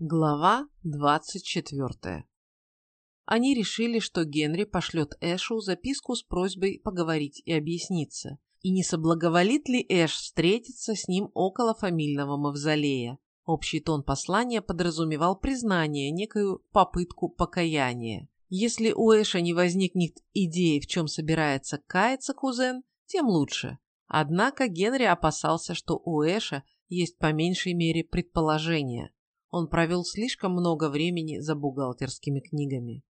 Глава 24. Они решили, что Генри пошлет Эшу записку с просьбой поговорить и объясниться. И не соблаговолит ли Эш встретиться с ним около фамильного мавзолея? Общий тон послания подразумевал признание, некую попытку покаяния. Если у Эша не возникнет идеи, в чем собирается каяться кузен, тем лучше. Однако Генри опасался, что у Эша есть по меньшей мере предположение он провел слишком много времени за бухгалтерскими книгами.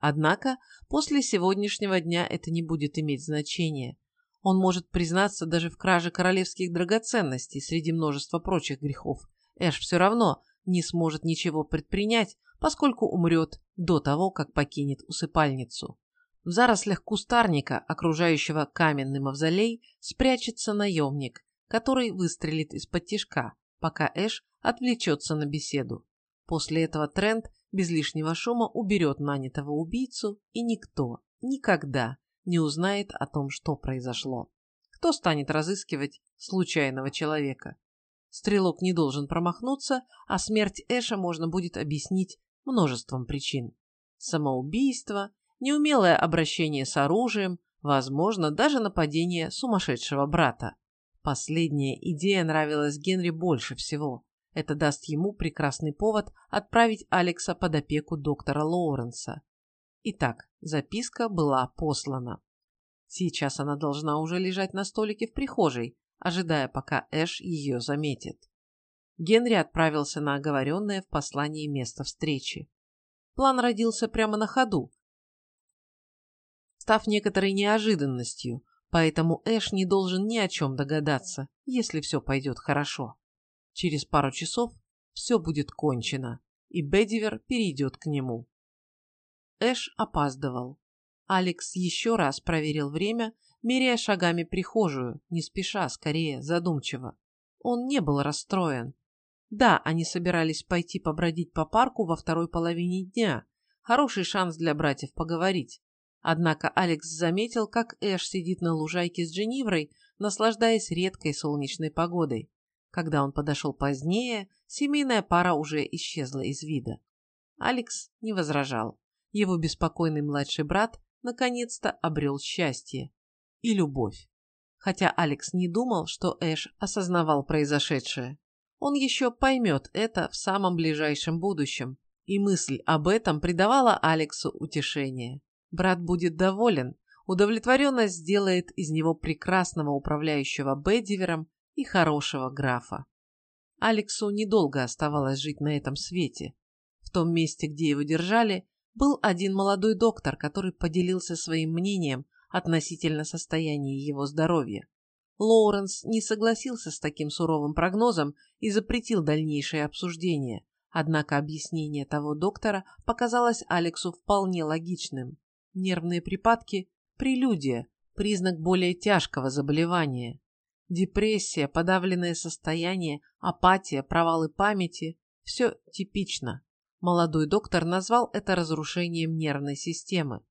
Однако после сегодняшнего дня это не будет иметь значения. Он может признаться даже в краже королевских драгоценностей среди множества прочих грехов. Эш все равно не сможет ничего предпринять, поскольку умрет до того, как покинет усыпальницу. В зарослях кустарника, окружающего каменный мавзолей, спрячется наемник, который выстрелит из-под тишка, пока Эш отвлечется на беседу. После этого Трент без лишнего шума уберет нанятого убийцу, и никто никогда не узнает о том, что произошло. Кто станет разыскивать случайного человека? Стрелок не должен промахнуться, а смерть Эша можно будет объяснить множеством причин. Самоубийство, неумелое обращение с оружием, возможно, даже нападение сумасшедшего брата. Последняя идея нравилась Генри больше всего. Это даст ему прекрасный повод отправить Алекса под опеку доктора Лоуренса. Итак, записка была послана. Сейчас она должна уже лежать на столике в прихожей, ожидая, пока Эш ее заметит. Генри отправился на оговоренное в послании место встречи. План родился прямо на ходу, став некоторой неожиданностью, поэтому Эш не должен ни о чем догадаться, если все пойдет хорошо. Через пару часов все будет кончено, и Бедивер перейдет к нему. Эш опаздывал. Алекс еще раз проверил время, меряя шагами прихожую, не спеша, скорее, задумчиво. Он не был расстроен. Да, они собирались пойти побродить по парку во второй половине дня. Хороший шанс для братьев поговорить. Однако Алекс заметил, как Эш сидит на лужайке с Дженниврой, наслаждаясь редкой солнечной погодой. Когда он подошел позднее, семейная пара уже исчезла из вида. Алекс не возражал. Его беспокойный младший брат наконец-то обрел счастье и любовь. Хотя Алекс не думал, что Эш осознавал произошедшее. Он еще поймет это в самом ближайшем будущем, и мысль об этом придавала Алексу утешение. Брат будет доволен, удовлетворенность сделает из него прекрасного управляющего Бедивером и хорошего графа. Алексу недолго оставалось жить на этом свете. В том месте, где его держали, был один молодой доктор, который поделился своим мнением относительно состояния его здоровья. Лоуренс не согласился с таким суровым прогнозом и запретил дальнейшее обсуждение, однако объяснение того доктора показалось Алексу вполне логичным. Нервные припадки – прелюдия, признак более тяжкого заболевания. Депрессия, подавленное состояние, апатия, провалы памяти – все типично. Молодой доктор назвал это разрушением нервной системы.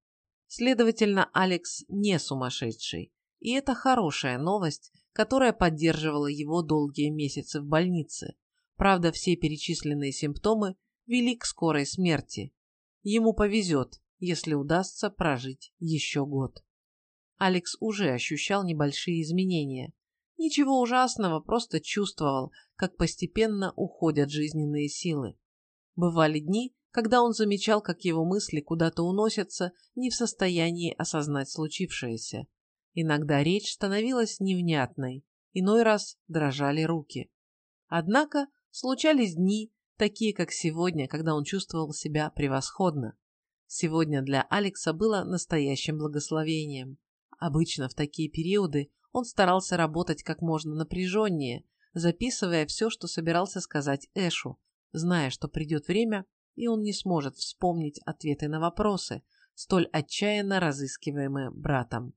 Следовательно, Алекс не сумасшедший. И это хорошая новость, которая поддерживала его долгие месяцы в больнице. Правда, все перечисленные симптомы вели к скорой смерти. Ему повезет, если удастся прожить еще год. Алекс уже ощущал небольшие изменения. Ничего ужасного, просто чувствовал, как постепенно уходят жизненные силы. Бывали дни, когда он замечал, как его мысли куда-то уносятся, не в состоянии осознать случившееся. Иногда речь становилась невнятной, иной раз дрожали руки. Однако случались дни, такие как сегодня, когда он чувствовал себя превосходно. Сегодня для Алекса было настоящим благословением. Обычно в такие периоды он старался работать как можно напряженнее, записывая все, что собирался сказать Эшу, зная, что придет время, и он не сможет вспомнить ответы на вопросы, столь отчаянно разыскиваемые братом.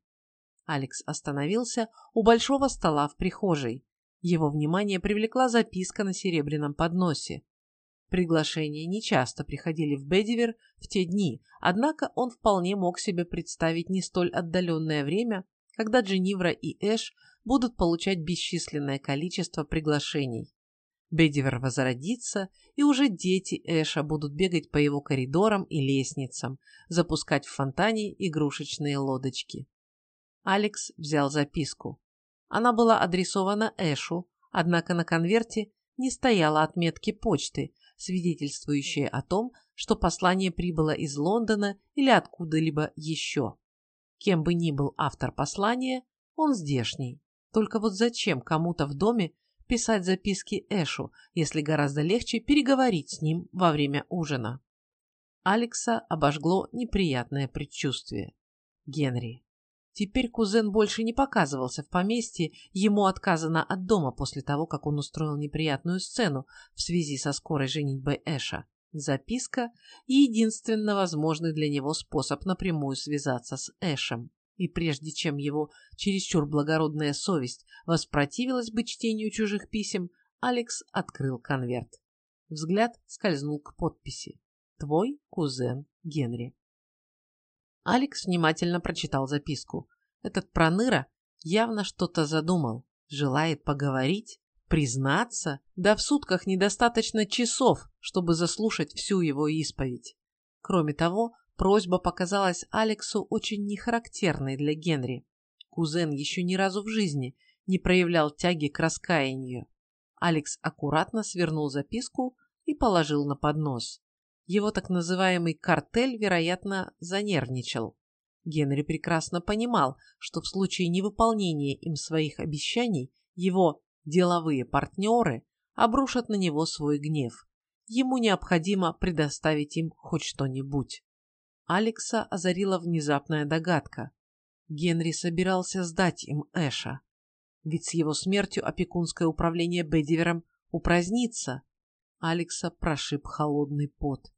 Алекс остановился у большого стола в прихожей. Его внимание привлекла записка на серебряном подносе. Приглашения нечасто приходили в Бедивер в те дни, однако он вполне мог себе представить не столь отдаленное время, когда Дженнивра и Эш будут получать бесчисленное количество приглашений. Бедивер возродится, и уже дети Эша будут бегать по его коридорам и лестницам, запускать в фонтане игрушечные лодочки. Алекс взял записку. Она была адресована Эшу, однако на конверте не стояло отметки почты, свидетельствующей о том, что послание прибыло из Лондона или откуда-либо еще. Кем бы ни был автор послания, он здешний. Только вот зачем кому-то в доме писать записки Эшу, если гораздо легче переговорить с ним во время ужина? Алекса обожгло неприятное предчувствие. Генри. Теперь кузен больше не показывался в поместье, ему отказано от дома после того, как он устроил неприятную сцену в связи со скорой женитьбой Эша. Записка – единственно возможный для него способ напрямую связаться с Эшем. И прежде чем его чересчур благородная совесть воспротивилась бы чтению чужих писем, Алекс открыл конверт. Взгляд скользнул к подписи. «Твой кузен Генри». Алекс внимательно прочитал записку. Этот проныра явно что-то задумал, желает поговорить, признаться, да в сутках недостаточно часов, чтобы заслушать всю его исповедь. Кроме того, просьба показалась Алексу очень нехарактерной для Генри. Кузен еще ни разу в жизни не проявлял тяги к раскаянию. Алекс аккуратно свернул записку и положил на поднос. Его так называемый картель, вероятно, занервничал. Генри прекрасно понимал, что в случае невыполнения им своих обещаний его деловые партнеры обрушат на него свой гнев. Ему необходимо предоставить им хоть что-нибудь. Алекса озарила внезапная догадка. Генри собирался сдать им Эша. Ведь с его смертью опекунское управление Бедивером упразднится. Алекса прошиб холодный пот.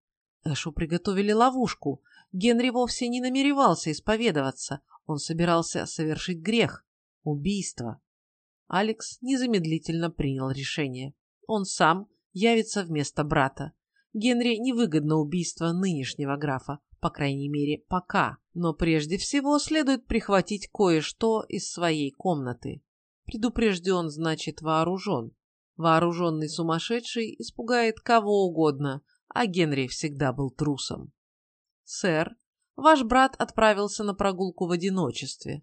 Эшу приготовили ловушку. Генри вовсе не намеревался исповедоваться. Он собирался совершить грех – убийство. Алекс незамедлительно принял решение. Он сам явится вместо брата. Генри невыгодно убийство нынешнего графа, по крайней мере, пока. Но прежде всего следует прихватить кое-что из своей комнаты. Предупрежден, значит вооружен. Вооруженный сумасшедший испугает кого угодно, а Генри всегда был трусом. «Сэр, ваш брат отправился на прогулку в одиночестве».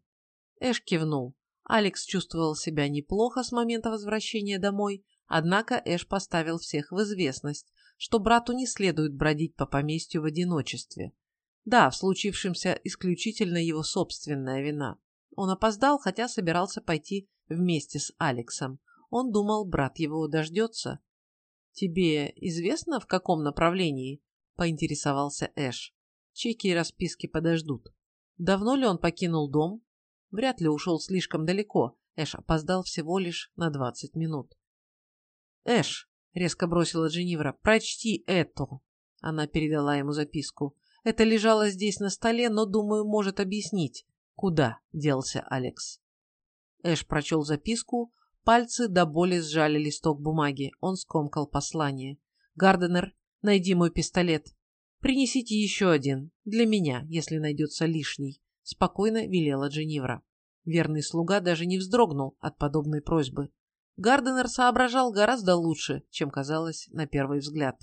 Эш кивнул. Алекс чувствовал себя неплохо с момента возвращения домой, однако Эш поставил всех в известность, что брату не следует бродить по поместью в одиночестве. Да, в случившемся исключительно его собственная вина. Он опоздал, хотя собирался пойти вместе с Алексом. Он думал, брат его дождется. «Тебе известно, в каком направлении?» – поинтересовался Эш. «Чеки и расписки подождут. Давно ли он покинул дом?» Вряд ли ушел слишком далеко. Эш опоздал всего лишь на двадцать минут. «Эш!» — резко бросила Дженнивра. «Прочти это!» Она передала ему записку. «Это лежало здесь на столе, но, думаю, может объяснить, куда делся Алекс». Эш прочел записку, Пальцы до боли сжали листок бумаги. Он скомкал послание. «Гарденер, найди мой пистолет. Принесите еще один. Для меня, если найдется лишний», — спокойно велела Дженнивра. Верный слуга даже не вздрогнул от подобной просьбы. Гарденер соображал гораздо лучше, чем казалось на первый взгляд.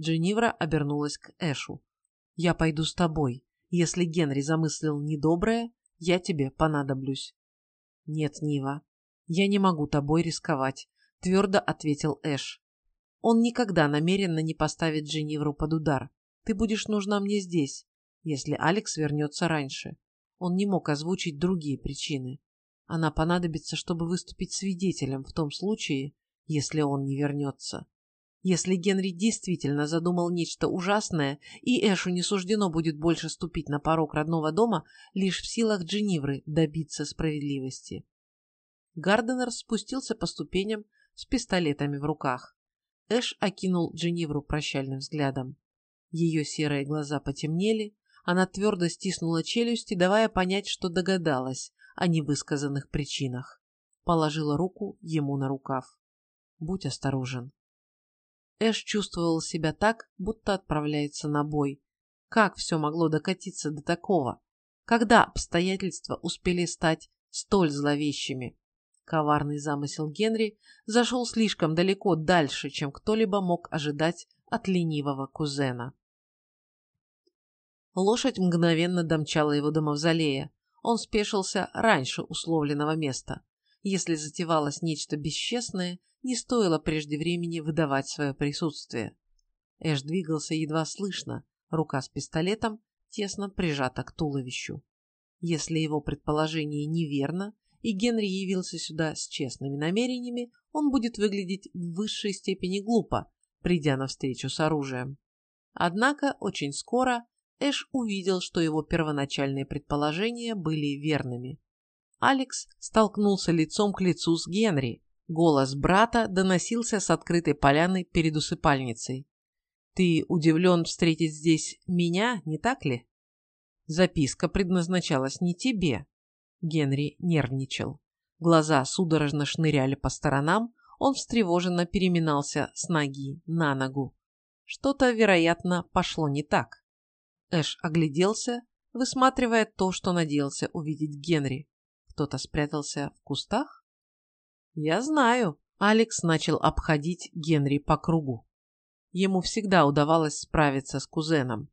Дженнивра обернулась к Эшу. «Я пойду с тобой. Если Генри замыслил недоброе, я тебе понадоблюсь». «Нет, Нива, «Я не могу тобой рисковать», — твердо ответил Эш. «Он никогда намеренно не поставит Дженнивру под удар. Ты будешь нужна мне здесь, если Алекс вернется раньше». Он не мог озвучить другие причины. Она понадобится, чтобы выступить свидетелем в том случае, если он не вернется. Если Генри действительно задумал нечто ужасное, и Эшу не суждено будет больше ступить на порог родного дома, лишь в силах Дженнивры добиться справедливости. Гарденер спустился по ступеням с пистолетами в руках. Эш окинул Дженнивру прощальным взглядом. Ее серые глаза потемнели, она твердо стиснула челюсти, давая понять, что догадалась о невысказанных причинах. Положила руку ему на рукав. «Будь осторожен». Эш чувствовал себя так, будто отправляется на бой. Как все могло докатиться до такого? Когда обстоятельства успели стать столь зловещими? Коварный замысел Генри зашел слишком далеко дальше, чем кто-либо мог ожидать от ленивого кузена. Лошадь мгновенно домчала его до мавзолея. Он спешился раньше условленного места. Если затевалось нечто бесчестное, не стоило прежде времени выдавать свое присутствие. Эш двигался едва слышно, рука с пистолетом тесно прижата к туловищу. Если его предположение неверно, и Генри явился сюда с честными намерениями, он будет выглядеть в высшей степени глупо, придя навстречу с оружием. Однако очень скоро Эш увидел, что его первоначальные предположения были верными. Алекс столкнулся лицом к лицу с Генри. Голос брата доносился с открытой поляны перед усыпальницей. «Ты удивлен встретить здесь меня, не так ли?» Записка предназначалась не тебе. Генри нервничал. Глаза судорожно шныряли по сторонам, он встревоженно переминался с ноги на ногу. Что-то, вероятно, пошло не так. Эш огляделся, высматривая то, что надеялся увидеть Генри. Кто-то спрятался в кустах? Я знаю. Алекс начал обходить Генри по кругу. Ему всегда удавалось справиться с кузеном.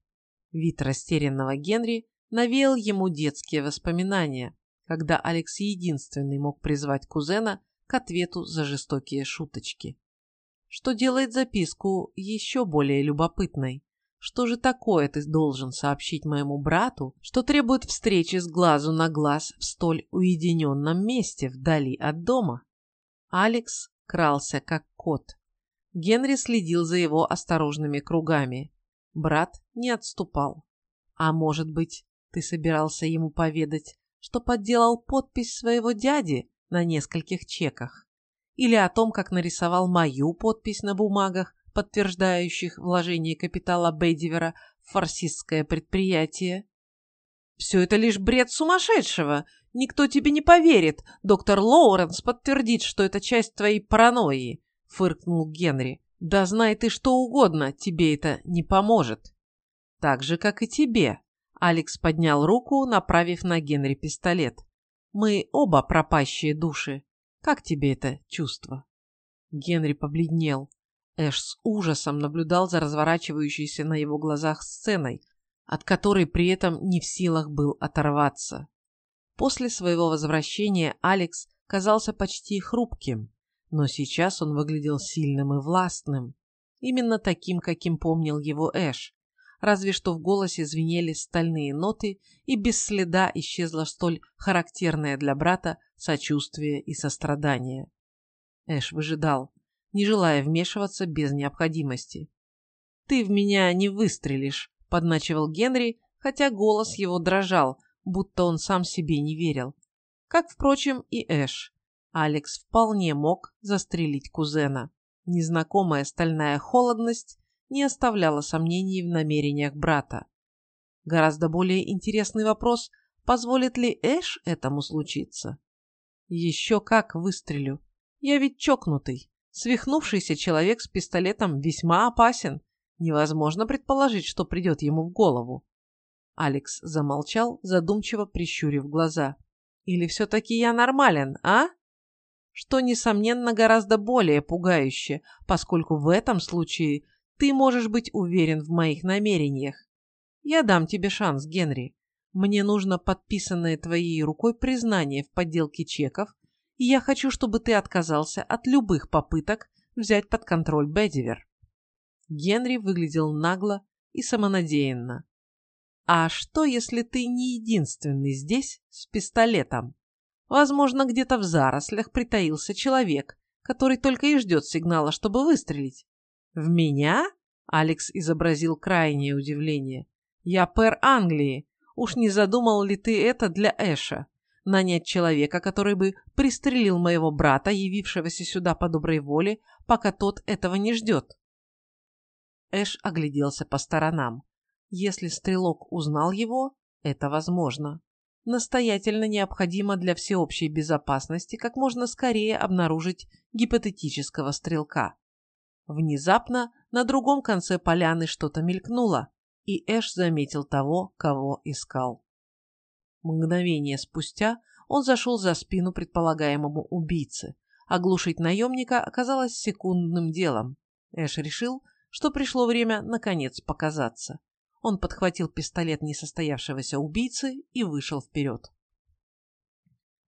Вид растерянного Генри навеял ему детские воспоминания, когда Алекс единственный мог призвать кузена к ответу за жестокие шуточки. Что делает записку еще более любопытной. Что же такое ты должен сообщить моему брату, что требует встречи с глазу на глаз в столь уединенном месте, вдали от дома? Алекс крался, как кот. Генри следил за его осторожными кругами. Брат не отступал. А может быть, ты собирался ему поведать, что подделал подпись своего дяди на нескольких чеках? Или о том, как нарисовал мою подпись на бумагах, подтверждающих вложение капитала Бейдивера в фарсистское предприятие? Все это лишь бред сумасшедшего. Никто тебе не поверит. Доктор Лоуренс подтвердит, что это часть твоей паранойи, фыркнул Генри. Да знай ты что угодно, тебе это не поможет. Так же, как и тебе. Алекс поднял руку, направив на Генри пистолет. Мы оба пропащие души. Как тебе это чувство? Генри побледнел. Эш с ужасом наблюдал за разворачивающейся на его глазах сценой, от которой при этом не в силах был оторваться. После своего возвращения Алекс казался почти хрупким но сейчас он выглядел сильным и властным. Именно таким, каким помнил его Эш. Разве что в голосе звенели стальные ноты, и без следа исчезло столь характерное для брата сочувствие и сострадание. Эш выжидал, не желая вмешиваться без необходимости. «Ты в меня не выстрелишь», — подначивал Генри, хотя голос его дрожал, будто он сам себе не верил. Как, впрочем, и Эш. Алекс вполне мог застрелить кузена. Незнакомая стальная холодность не оставляла сомнений в намерениях брата. Гораздо более интересный вопрос, позволит ли Эш этому случиться? Еще как выстрелю. Я ведь чокнутый. Свихнувшийся человек с пистолетом весьма опасен. Невозможно предположить, что придет ему в голову. Алекс замолчал, задумчиво прищурив глаза. «Или все-таки я нормален, а?» что, несомненно, гораздо более пугающе, поскольку в этом случае ты можешь быть уверен в моих намерениях. Я дам тебе шанс, Генри. Мне нужно подписанное твоей рукой признание в подделке чеков, и я хочу, чтобы ты отказался от любых попыток взять под контроль Бедивер. Генри выглядел нагло и самонадеянно. А что, если ты не единственный здесь с пистолетом? Возможно, где-то в зарослях притаился человек, который только и ждет сигнала, чтобы выстрелить. «В меня?» — Алекс изобразил крайнее удивление. «Я пэр Англии. Уж не задумал ли ты это для Эша? Нанять человека, который бы пристрелил моего брата, явившегося сюда по доброй воле, пока тот этого не ждет?» Эш огляделся по сторонам. Если стрелок узнал его, это возможно настоятельно необходимо для всеобщей безопасности как можно скорее обнаружить гипотетического стрелка. Внезапно на другом конце поляны что-то мелькнуло, и Эш заметил того, кого искал. Мгновение спустя он зашел за спину предполагаемому убийце. Оглушить наемника оказалось секундным делом. Эш решил, что пришло время наконец показаться. Он подхватил пистолет несостоявшегося убийцы и вышел вперед.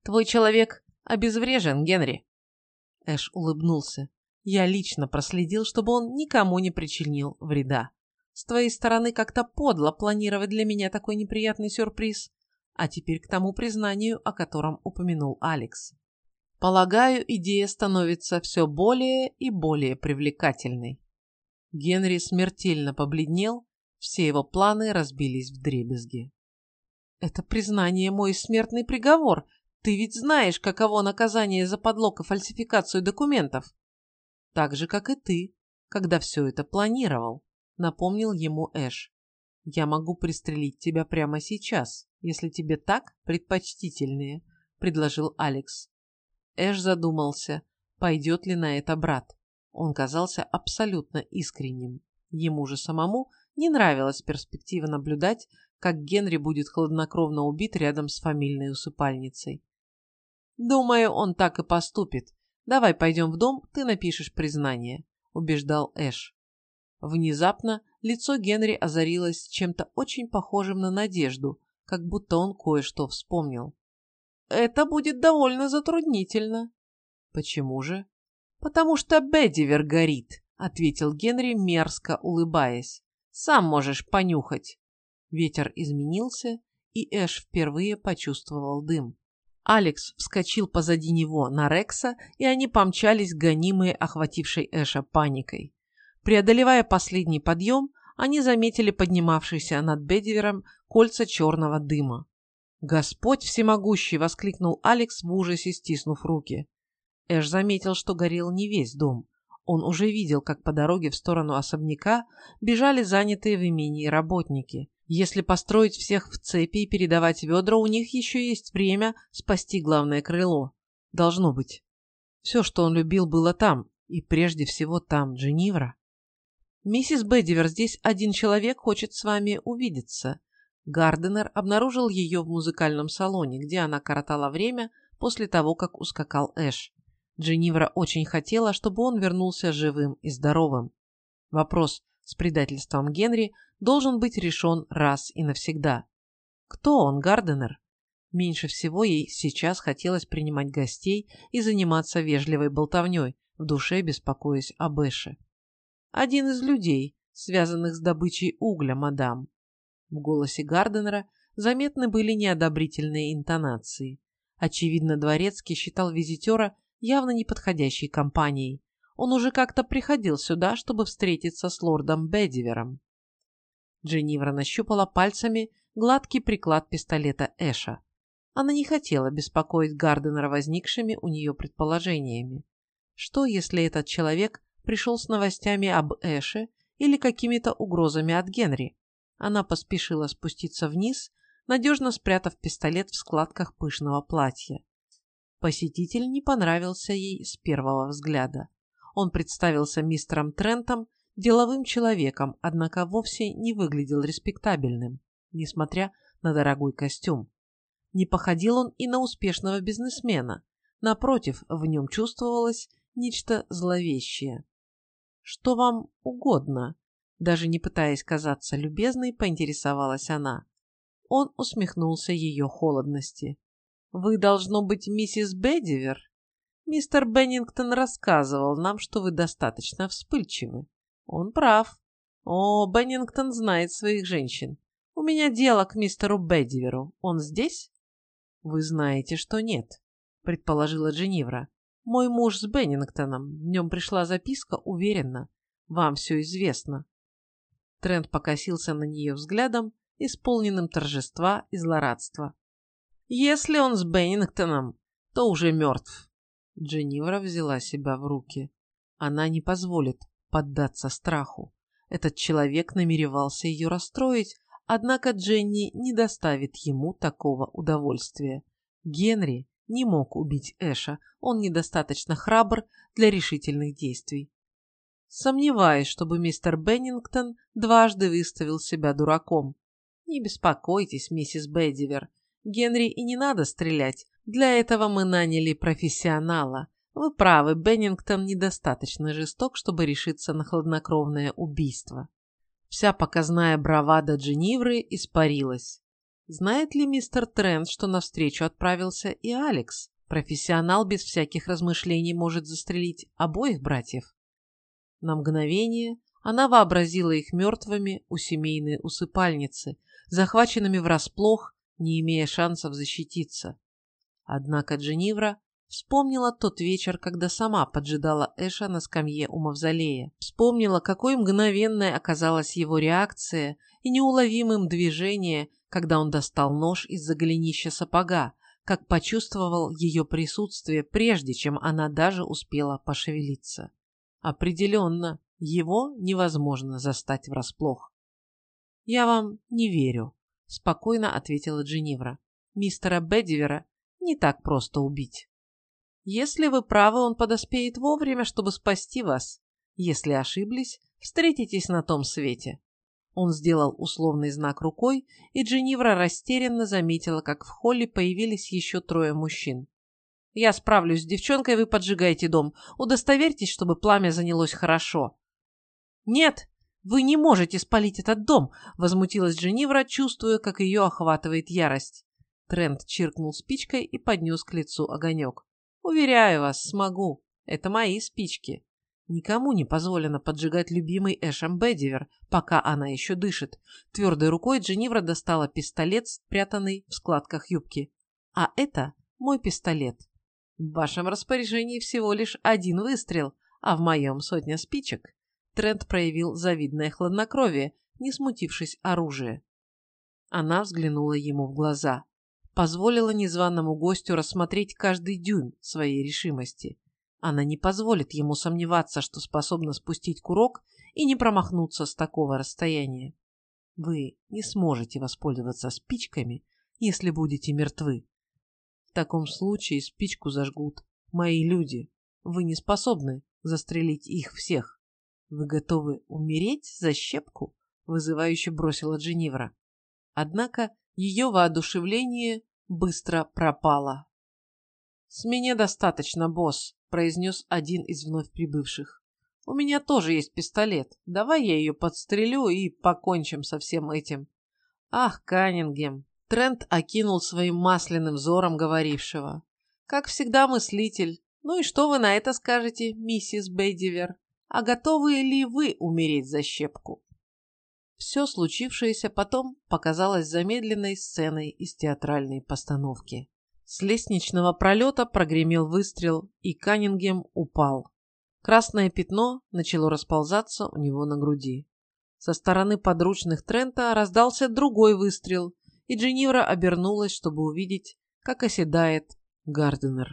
«Твой человек обезврежен, Генри!» Эш улыбнулся. «Я лично проследил, чтобы он никому не причинил вреда. С твоей стороны как-то подло планировать для меня такой неприятный сюрприз. А теперь к тому признанию, о котором упомянул Алекс. Полагаю, идея становится все более и более привлекательной. Генри смертельно побледнел, все его планы разбились в дребезги. «Это признание мой смертный приговор. Ты ведь знаешь, каково наказание за подлог и фальсификацию документов. Так же, как и ты, когда все это планировал», — напомнил ему Эш. «Я могу пристрелить тебя прямо сейчас, если тебе так предпочтительнее», — предложил Алекс. Эш задумался, пойдет ли на это брат. Он казался абсолютно искренним. Ему же самому не нравилась перспектива наблюдать, как Генри будет хладнокровно убит рядом с фамильной усыпальницей. «Думаю, он так и поступит. Давай пойдем в дом, ты напишешь признание», — убеждал Эш. Внезапно лицо Генри озарилось чем-то очень похожим на надежду, как будто он кое-что вспомнил. Это будет довольно затруднительно. Почему же? Потому что Бедивер горит, ответил Генри, мерзко улыбаясь. Сам можешь понюхать. Ветер изменился, и Эш впервые почувствовал дым. Алекс вскочил позади него на Рекса, и они помчались, гонимые охватившей Эша паникой. Преодолевая последний подъем, они заметили поднимавшийся над Бедивером кольца черного дыма. «Господь всемогущий!» — воскликнул Алекс в ужасе, стиснув руки. Эш заметил, что горел не весь дом. Он уже видел, как по дороге в сторону особняка бежали занятые в имении работники. Если построить всех в цепи и передавать ведра, у них еще есть время спасти главное крыло. Должно быть. Все, что он любил, было там, и прежде всего там, Дженнивра. «Миссис Бедивер, здесь один человек хочет с вами увидеться», Гарденер обнаружил ее в музыкальном салоне, где она коротала время после того, как ускакал Эш. Дженнивра очень хотела, чтобы он вернулся живым и здоровым. Вопрос с предательством Генри должен быть решен раз и навсегда. Кто он, Гарденер? Меньше всего ей сейчас хотелось принимать гостей и заниматься вежливой болтовней, в душе беспокоясь об Эше. Один из людей, связанных с добычей угля, мадам. В голосе Гарденера заметны были неодобрительные интонации. Очевидно, Дворецкий считал визитера явно неподходящей компанией. Он уже как-то приходил сюда, чтобы встретиться с лордом Бедивером. Дженнивра нащупала пальцами гладкий приклад пистолета Эша. Она не хотела беспокоить Гарденера возникшими у нее предположениями. Что, если этот человек пришел с новостями об Эше или какими-то угрозами от Генри? Она поспешила спуститься вниз, надежно спрятав пистолет в складках пышного платья. Посетитель не понравился ей с первого взгляда. Он представился мистером Трентом, деловым человеком, однако вовсе не выглядел респектабельным, несмотря на дорогой костюм. Не походил он и на успешного бизнесмена. Напротив, в нем чувствовалось нечто зловещее. «Что вам угодно?» Даже не пытаясь казаться любезной, поинтересовалась она. Он усмехнулся ее холодности. «Вы, должно быть, миссис Бедивер? Мистер Беннингтон рассказывал нам, что вы достаточно вспыльчивы. Он прав. О, Беннингтон знает своих женщин. У меня дело к мистеру Бедиверу. Он здесь?» «Вы знаете, что нет», — предположила Дженнивра. «Мой муж с Беннингтоном. Днем пришла записка, уверенно. Вам все известно. Трент покосился на нее взглядом, исполненным торжества и злорадства. «Если он с Беннингтоном, то уже мертв». Дженнивра взяла себя в руки. Она не позволит поддаться страху. Этот человек намеревался ее расстроить, однако Дженни не доставит ему такого удовольствия. Генри не мог убить Эша, он недостаточно храбр для решительных действий. Сомневаюсь, чтобы мистер Беннингтон дважды выставил себя дураком. Не беспокойтесь, миссис Бедивер. Генри и не надо стрелять. Для этого мы наняли профессионала. Вы правы, Беннингтон недостаточно жесток, чтобы решиться на хладнокровное убийство. Вся показная бравада Дженнивры испарилась. Знает ли мистер Трент, что навстречу отправился и Алекс? Профессионал без всяких размышлений может застрелить обоих братьев. На мгновение она вообразила их мертвыми у семейной усыпальницы, захваченными врасплох, не имея шансов защититься. Однако Дженнивра вспомнила тот вечер, когда сама поджидала Эша на скамье у мавзолея. Вспомнила, какой мгновенной оказалась его реакция и неуловимым движение, когда он достал нож из-за голенища сапога, как почувствовал ее присутствие, прежде чем она даже успела пошевелиться. Определенно, его невозможно застать врасплох. «Я вам не верю», – спокойно ответила Дженнивра. «Мистера Бедивера не так просто убить. Если вы правы, он подоспеет вовремя, чтобы спасти вас. Если ошиблись, встретитесь на том свете. Он сделал условный знак рукой, и Дженнивра растерянно заметила, как в холле появились еще трое мужчин. «Я справлюсь с девчонкой, вы поджигаете дом. Удостоверьтесь, чтобы пламя занялось хорошо». «Нет, вы не можете спалить этот дом!» – возмутилась Дженнивра, чувствуя, как ее охватывает ярость. Трент чиркнул спичкой и поднес к лицу огонек. «Уверяю вас, смогу. Это мои спички». Никому не позволено поджигать любимый Эшем Бедивер, пока она еще дышит. Твердой рукой Дженнивра достала пистолет, спрятанный в складках юбки. А это мой пистолет. В вашем распоряжении всего лишь один выстрел, а в моем сотня спичек. Трент проявил завидное хладнокровие, не смутившись оружия. Она взглянула ему в глаза. Позволила незваному гостю рассмотреть каждый дюйм своей решимости. Она не позволит ему сомневаться, что способна спустить курок и не промахнуться с такого расстояния. Вы не сможете воспользоваться спичками, если будете мертвы. В таком случае спичку зажгут мои люди. Вы не способны застрелить их всех. Вы готовы умереть за щепку? Вызывающе бросила Дженнивра. Однако ее воодушевление быстро пропало. «С меня достаточно, босс», – произнес один из вновь прибывших. «У меня тоже есть пистолет. Давай я ее подстрелю и покончим со всем этим». «Ах, Каннингем!» – Трент окинул своим масляным взором говорившего. «Как всегда мыслитель. Ну и что вы на это скажете, миссис Бейдивер? А готовы ли вы умереть за щепку?» Все случившееся потом показалось замедленной сценой из театральной постановки. С лестничного пролета прогремел выстрел, и Каннингем упал. Красное пятно начало расползаться у него на груди. Со стороны подручных Трента раздался другой выстрел, и Дженнивра обернулась, чтобы увидеть, как оседает Гарденер.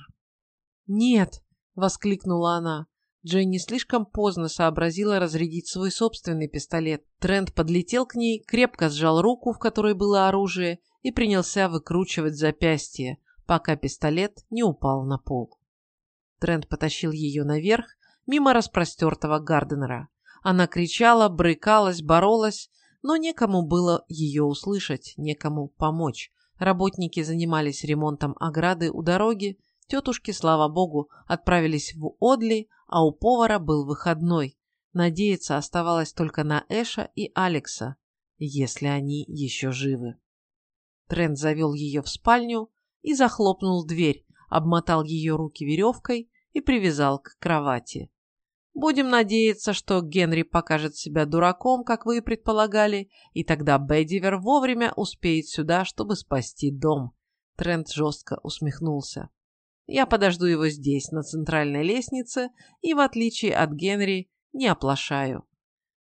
«Нет!» — воскликнула она. Дженни слишком поздно сообразила разрядить свой собственный пистолет. Трент подлетел к ней, крепко сжал руку, в которой было оружие, и принялся выкручивать запястье, пока пистолет не упал на пол. Трент потащил ее наверх, мимо распростертого Гарденера. Она кричала, брыкалась, боролась, но некому было ее услышать, некому помочь. Работники занимались ремонтом ограды у дороги, тетушки, слава богу, отправились в Одли, а у повара был выходной. Надеяться оставалось только на Эша и Алекса, если они еще живы. Трент завел ее в спальню, и захлопнул дверь, обмотал ее руки веревкой и привязал к кровати. Будем надеяться, что Генри покажет себя дураком, как вы и предполагали, и тогда Бедивер вовремя успеет сюда, чтобы спасти дом. Трент жестко усмехнулся. Я подожду его здесь, на центральной лестнице, и, в отличие от Генри, не оплошаю.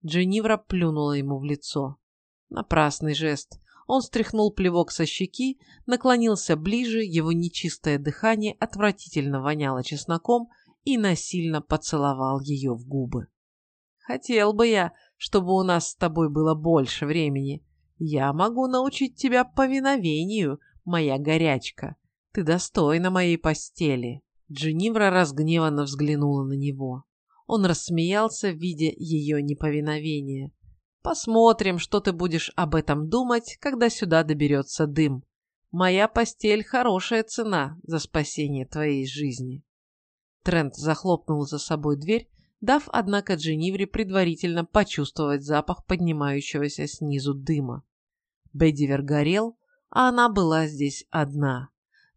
Дженнивра плюнула ему в лицо. Напрасный жест. Он стряхнул плевок со щеки, наклонился ближе, его нечистое дыхание отвратительно воняло чесноком и насильно поцеловал ее в губы. «Хотел бы я, чтобы у нас с тобой было больше времени. Я могу научить тебя повиновению, моя горячка. Ты достойна моей постели». Дженнивра разгневанно взглянула на него. Он рассмеялся, видя ее неповиновение. Посмотрим, что ты будешь об этом думать, когда сюда доберется дым. Моя постель – хорошая цена за спасение твоей жизни. Трент захлопнул за собой дверь, дав, однако, Дженнивре предварительно почувствовать запах поднимающегося снизу дыма. Бедивер горел, а она была здесь одна.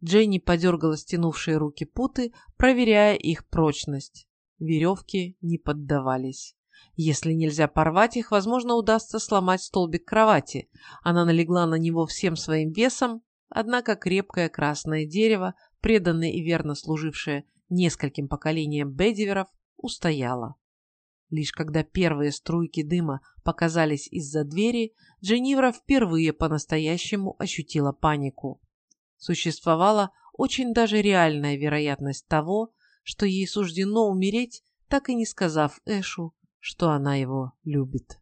Дженни подергала стянувшие руки путы, проверяя их прочность. Веревки не поддавались. Если нельзя порвать их, возможно, удастся сломать столбик кровати. Она налегла на него всем своим весом, однако крепкое красное дерево, преданное и верно служившее нескольким поколениям Бедиверов, устояло. Лишь когда первые струйки дыма показались из-за двери, Дженнивра впервые по-настоящему ощутила панику. Существовала очень даже реальная вероятность того, что ей суждено умереть, так и не сказав Эшу, что она его любит.